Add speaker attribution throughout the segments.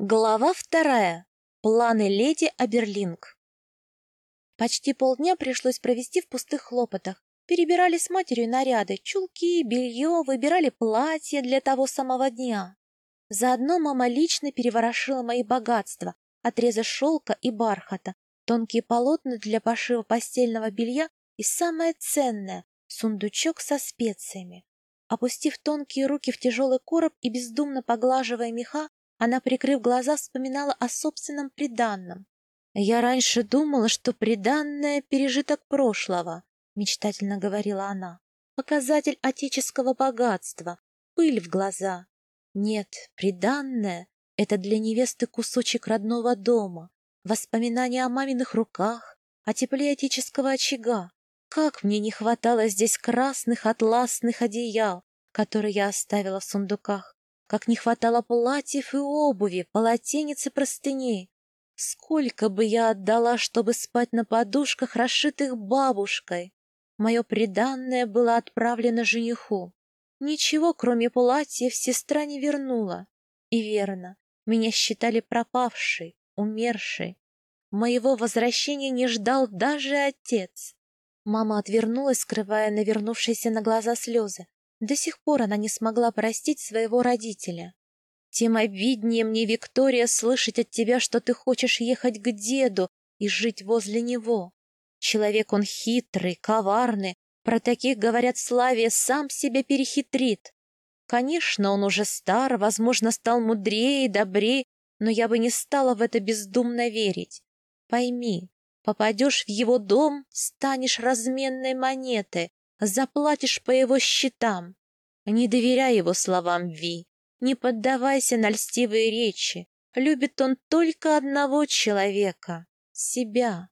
Speaker 1: Глава вторая. Планы леди Аберлинг. Почти полдня пришлось провести в пустых хлопотах. Перебирали с матерью наряды, чулки, белье, выбирали платья для того самого дня. Заодно мама лично переворошила мои богатства, отрезы шелка и бархата, тонкие полотна для пошива постельного белья и самое ценное — сундучок со специями. Опустив тонкие руки в тяжелый короб и бездумно поглаживая меха, она, прикрыв глаза, вспоминала о собственном приданном. «Я раньше думала, что приданное — пережиток прошлого», — мечтательно говорила она. «Показатель отеческого богатства, пыль в глаза. Нет, приданное — это для невесты кусочек родного дома, воспоминания о маминых руках, о тепле отеческого очага. Как мне не хватало здесь красных атласных одеял, которые я оставила в сундуках как не хватало платьев и обуви, полотенец и простыней. Сколько бы я отдала, чтобы спать на подушках, расшитых бабушкой. Мое приданное было отправлено жениху. Ничего, кроме платьев, сестра не вернула. И верно, меня считали пропавшей, умершей. Моего возвращения не ждал даже отец. Мама отвернулась, скрывая навернувшиеся на глаза слезы. До сих пор она не смогла простить своего родителя. Тем обиднее мне, Виктория, слышать от тебя, что ты хочешь ехать к деду и жить возле него. Человек он хитрый, коварный, про таких, говорят, Славия сам себя перехитрит. Конечно, он уже стар, возможно, стал мудрее добрее, но я бы не стала в это бездумно верить. Пойми, попадешь в его дом, станешь разменной монетой, Заплатишь по его счетам. Не доверяй его словам, Ви. Не поддавайся на льстивые речи. Любит он только одного человека — себя.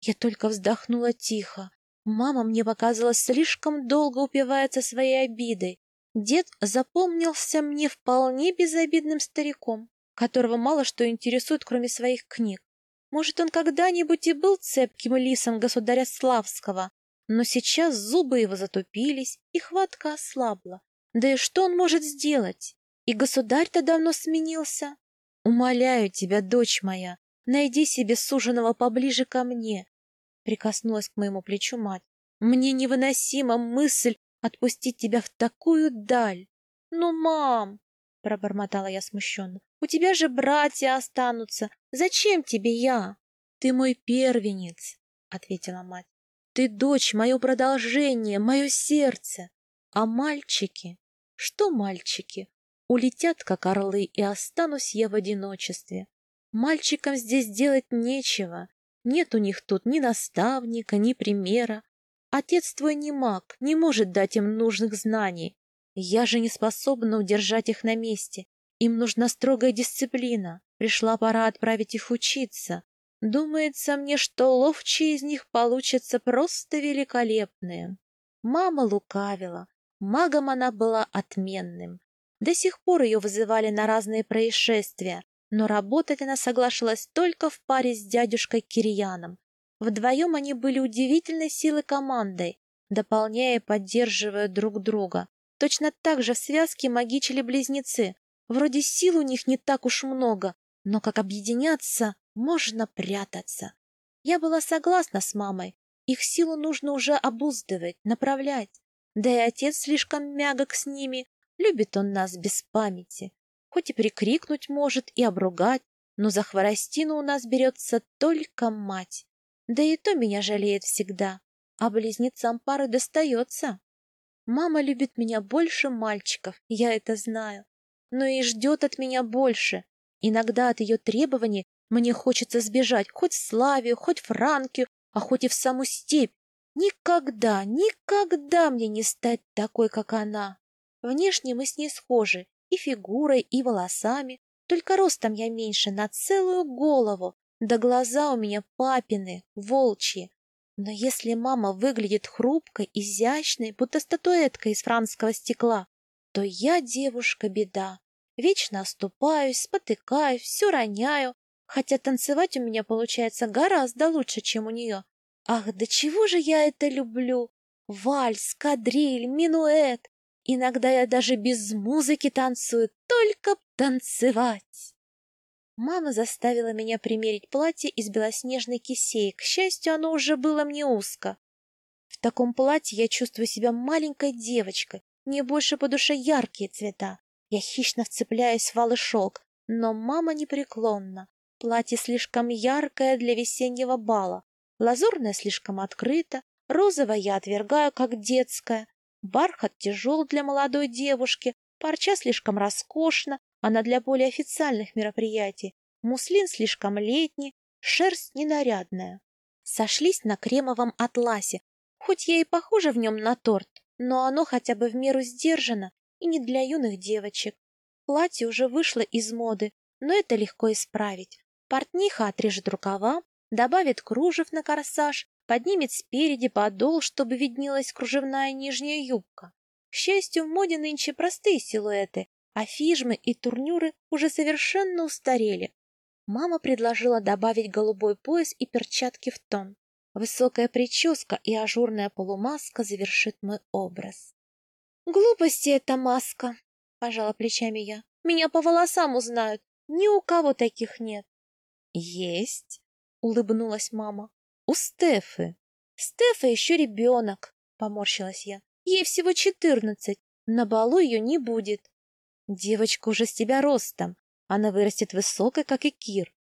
Speaker 1: Я только вздохнула тихо. Мама мне показалось слишком долго упивается своей обидой. Дед запомнился мне вполне безобидным стариком, которого мало что интересует, кроме своих книг. Может, он когда-нибудь и был цепким лисом государя Славского, но сейчас зубы его затупились, и хватка ослабла. Да и что он может сделать? И государь-то давно сменился. Умоляю тебя, дочь моя, найди себе суженого поближе ко мне. Прикоснулась к моему плечу мать. Мне невыносима мысль отпустить тебя в такую даль. Ну, мам, пробормотала я смущенно, у тебя же братья останутся. Зачем тебе я? Ты мой первенец, ответила мать. Ты дочь, мое продолжение, мое сердце. А мальчики? Что мальчики? Улетят, как орлы, и останусь я в одиночестве. Мальчикам здесь делать нечего. Нет у них тут ни наставника, ни примера. Отец твой не маг, не может дать им нужных знаний. Я же не способна удержать их на месте. Им нужна строгая дисциплина. Пришла пора отправить их учиться. Думается мне, что ловчие из них получатся просто великолепные. Мама лукавила. Магом она была отменным. До сих пор ее вызывали на разные происшествия, но работать она соглашалась только в паре с дядюшкой Кирьяном. Вдвоем они были удивительной силой командой, дополняя и поддерживая друг друга. Точно так же в связке магичили близнецы. Вроде сил у них не так уж много, но как объединяться, можно прятаться. Я была согласна с мамой. Их силу нужно уже обуздывать, направлять. Да и отец слишком мягок с ними. Любит он нас без памяти. Хоть и прикрикнуть может, и обругать, но за хворостину у нас берется только мать. Да и то меня жалеет всегда, а близнецам пары достается. Мама любит меня больше мальчиков, я это знаю, но и ждет от меня больше. Иногда от ее требований мне хочется сбежать хоть в Славию, хоть в Франкию, а хоть и в саму степь. Никогда, никогда мне не стать такой, как она. Внешне мы с ней схожи и фигурой, и волосами, только ростом я меньше на целую голову, да глаза у меня папины, волчьи. Но если мама выглядит хрупкой, изящной, будто статуэтка из французского стекла, то я девушка-беда. Вечно оступаюсь, спотыкаюсь, все роняю, хотя танцевать у меня получается гораздо лучше, чем у нее. Ах, да чего же я это люблю! Вальс, кадриль, минуэт. Иногда я даже без музыки танцую, только танцевать. Мама заставила меня примерить платье из белоснежной кисеи. К счастью, оно уже было мне узко. В таком платье я чувствую себя маленькой девочкой. Мне больше по душе яркие цвета. Я хищно вцепляюсь в алый шелк, но мама непреклонна. Платье слишком яркое для весеннего бала. Лазурное слишком открыто, розовое я отвергаю, как детское. Бархат тяжел для молодой девушки, парча слишком роскошна, она для более официальных мероприятий. Муслин слишком летний, шерсть ненарядная. Сошлись на кремовом атласе, хоть я и похожа в нем на торт, но оно хотя бы в меру сдержано и не для юных девочек. Платье уже вышло из моды, но это легко исправить. Портниха отрежет рукава, добавит кружев на корсаж, поднимет спереди подол, чтобы виднелась кружевная нижняя юбка. К счастью, в моде нынче простые силуэты, а фижмы и турнюры уже совершенно устарели. Мама предложила добавить голубой пояс и перчатки в тон. Высокая прическа и ажурная полумаска завершит мой образ. «Глупости эта маска!» — пожала плечами я. «Меня по волосам узнают. Ни у кого таких нет». «Есть!» — улыбнулась мама. «У Стефы». «Стефа еще ребенок!» — поморщилась я. «Ей всего четырнадцать. На балу ее не будет». «Девочка уже с тебя ростом. Она вырастет высокой, как и Кир».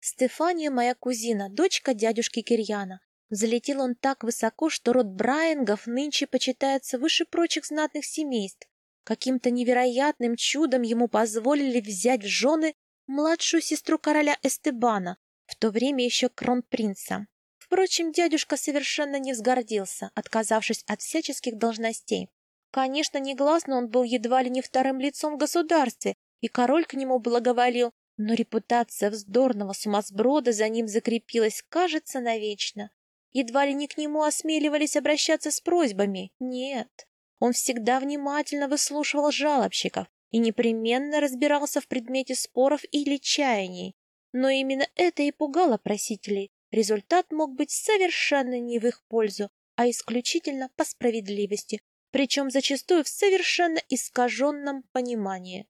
Speaker 1: Стефания моя кузина, дочка дядюшки Кирьяна. Залетел он так высоко, что род Брайангов нынче почитается выше прочих знатных семейств. Каким-то невероятным чудом ему позволили взять в жены младшую сестру короля Эстебана, в то время еще кронпринца. Впрочем, дядюшка совершенно не взгордился, отказавшись от всяческих должностей. Конечно, негласно он был едва ли не вторым лицом в государстве, и король к нему благоволил, но репутация вздорного сумасброда за ним закрепилась, кажется, навечно. Едва ли не к нему осмеливались обращаться с просьбами. Нет, он всегда внимательно выслушивал жалобщиков, и непременно разбирался в предмете споров или чаяний. Но именно это и пугало просителей. Результат мог быть совершенно не в их пользу, а исключительно по справедливости, причем зачастую в совершенно искаженном понимании.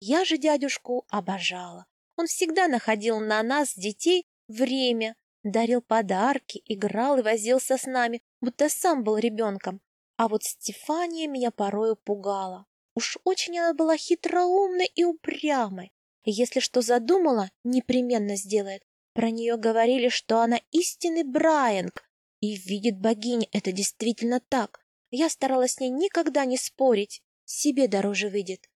Speaker 1: Я же дядюшку обожала. Он всегда находил на нас, детей, время, дарил подарки, играл и возился с нами, будто сам был ребенком. А вот Стефания меня порою пугала. Уж очень она была хитроумной и упрямой. Если что задумала, непременно сделает. Про нее говорили, что она истинный Брайанг. И видит богиня, это действительно так. Я старалась с ней никогда не спорить. Себе дороже выйдет.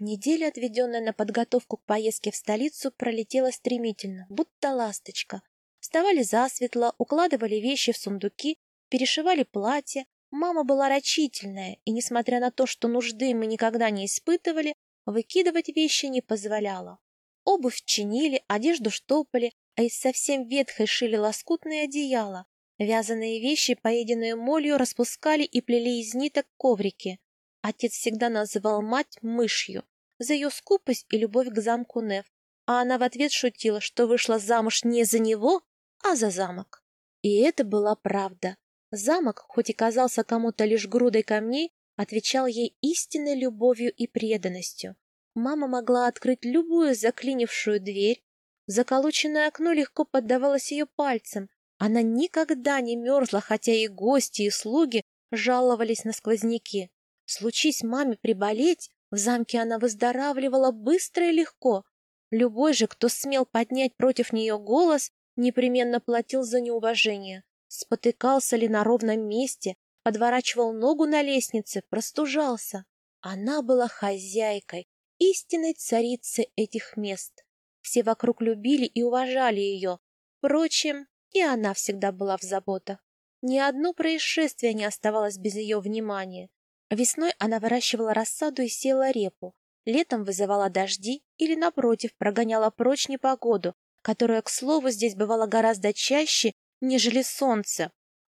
Speaker 1: Неделя, отведенная на подготовку к поездке в столицу, пролетела стремительно, будто ласточка. Вставали засветло, укладывали вещи в сундуки, перешивали платья, Мама была рачительная, и, несмотря на то, что нужды мы никогда не испытывали, выкидывать вещи не позволяла. Обувь чинили, одежду штопали, а из совсем ветхой шили лоскутные одеяла. Вязаные вещи, поеденные молью, распускали и плели из ниток коврики. Отец всегда называл мать мышью за ее скупость и любовь к замку Нев, а она в ответ шутила, что вышла замуж не за него, а за замок. И это была правда. Замок, хоть и казался кому-то лишь грудой камней, отвечал ей истинной любовью и преданностью. Мама могла открыть любую заклинившую дверь, заколоченное окно легко поддавалось ее пальцам. Она никогда не мерзла, хотя и гости, и слуги жаловались на сквозняки. Случись маме приболеть, в замке она выздоравливала быстро и легко. Любой же, кто смел поднять против нее голос, непременно платил за неуважение спотыкался ли на ровном месте, подворачивал ногу на лестнице, простужался. Она была хозяйкой, истинной царицей этих мест. Все вокруг любили и уважали ее. Впрочем, и она всегда была в заботах. Ни одно происшествие не оставалось без ее внимания. Весной она выращивала рассаду и села репу. Летом вызывала дожди или, напротив, прогоняла прочь непогоду, которая, к слову, здесь бывала гораздо чаще, нежели солнце.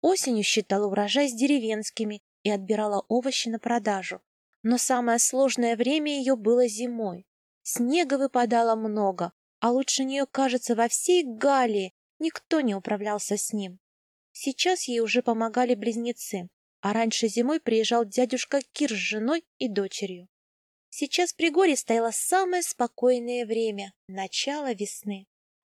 Speaker 1: Осенью считала урожай с деревенскими и отбирала овощи на продажу. Но самое сложное время ее было зимой. Снега выпадало много, а лучше нее, кажется, во всей Галлии никто не управлялся с ним. Сейчас ей уже помогали близнецы, а раньше зимой приезжал дядюшка Кир с женой и дочерью. Сейчас при горе стояло самое спокойное время — начало весны.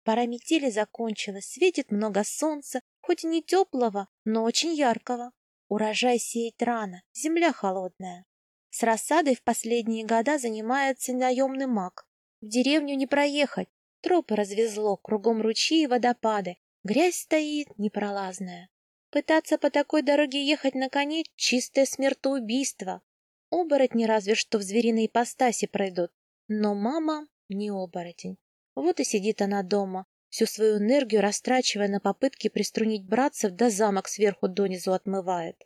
Speaker 1: Пора метели закончилась, светит много солнца, хоть и не теплого, но очень яркого. Урожай сеять рано, земля холодная. С рассадой в последние года занимается наемный маг. В деревню не проехать, тропы развезло, кругом ручьи и водопады, грязь стоит непролазная. Пытаться по такой дороге ехать на коне — чистое смертоубийство. Оборотни разве что в звериной ипостаси пройдут, но мама не оборотень. Вот и сидит она дома, всю свою энергию растрачивая на попытки приструнить братцев, да замок сверху донизу отмывает.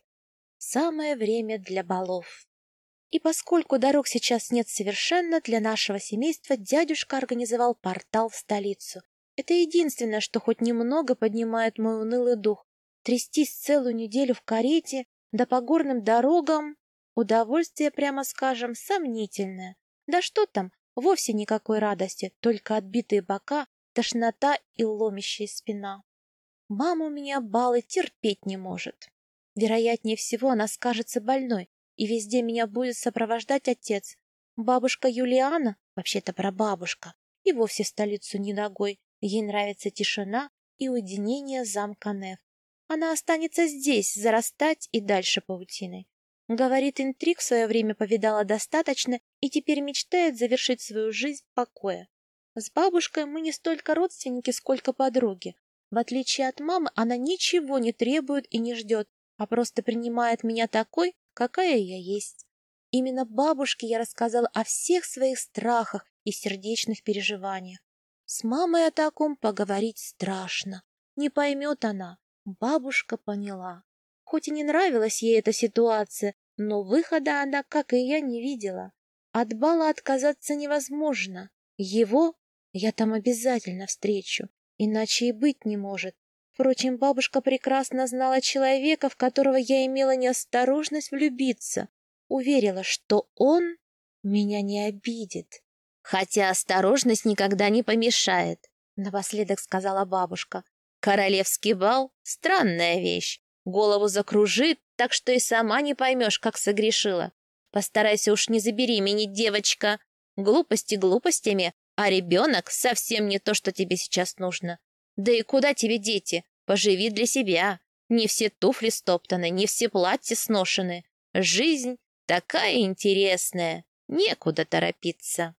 Speaker 1: Самое время для балов. И поскольку дорог сейчас нет совершенно, для нашего семейства дядюшка организовал портал в столицу. Это единственное, что хоть немного поднимает мой унылый дух. Трястись целую неделю в карете, да по горным дорогам — удовольствие, прямо скажем, сомнительное. Да что там, вовсе никакой радости, только отбитые бока, тошнота и ломящая спина. Мама у меня балы терпеть не может. Вероятнее всего, она скажется больной, и везде меня будет сопровождать отец. Бабушка Юлиана, вообще-то прабабушка, и вовсе в столицу не ногой. Ей нравится тишина и уединение замка Неф. Она останется здесь, зарастать и дальше паутиной. Говорит, интриг в свое время повидала достаточно и теперь мечтает завершить свою жизнь в покое. С бабушкой мы не столько родственники, сколько подруги. В отличие от мамы, она ничего не требует и не ждет, а просто принимает меня такой, какая я есть. Именно бабушке я рассказала о всех своих страхах и сердечных переживаниях. С мамой о таком поговорить страшно. Не поймет она. Бабушка поняла. Хоть и не нравилась ей эта ситуация, но выхода она, как и я, не видела. От бала отказаться невозможно. Его я там обязательно встречу, иначе и быть не может. Впрочем, бабушка прекрасно знала человека, в которого я имела неосторожность влюбиться. Уверила, что он меня не обидит. Хотя осторожность никогда не помешает, напоследок сказала бабушка. Королевский бал — странная вещь. Голову закружит, так что и сама не поймешь, как согрешила. Постарайся уж не забеременеть, девочка. Глупости глупостями, а ребенок совсем не то, что тебе сейчас нужно. Да и куда тебе дети? Поживи для себя. Не все туфли стоптаны, не все платья сношены. Жизнь такая интересная. Некуда торопиться.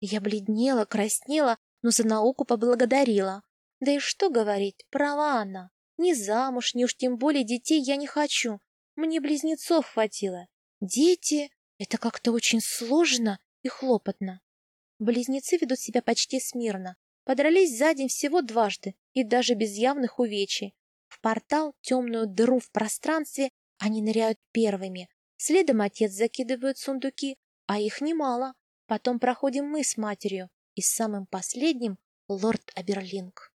Speaker 1: Я бледнела, краснела, но за науку поблагодарила. Да и что говорить, права она. Ни замуж, ни уж тем более детей я не хочу. Мне близнецов хватило. Дети — это как-то очень сложно и хлопотно. Близнецы ведут себя почти смирно, Подрались за день всего дважды и даже без явных увечий. В портал, темную дыру в пространстве, они ныряют первыми. Следом отец закидывает сундуки, а их немало. Потом проходим мы с матерью и самым последним лорд Аберлинг.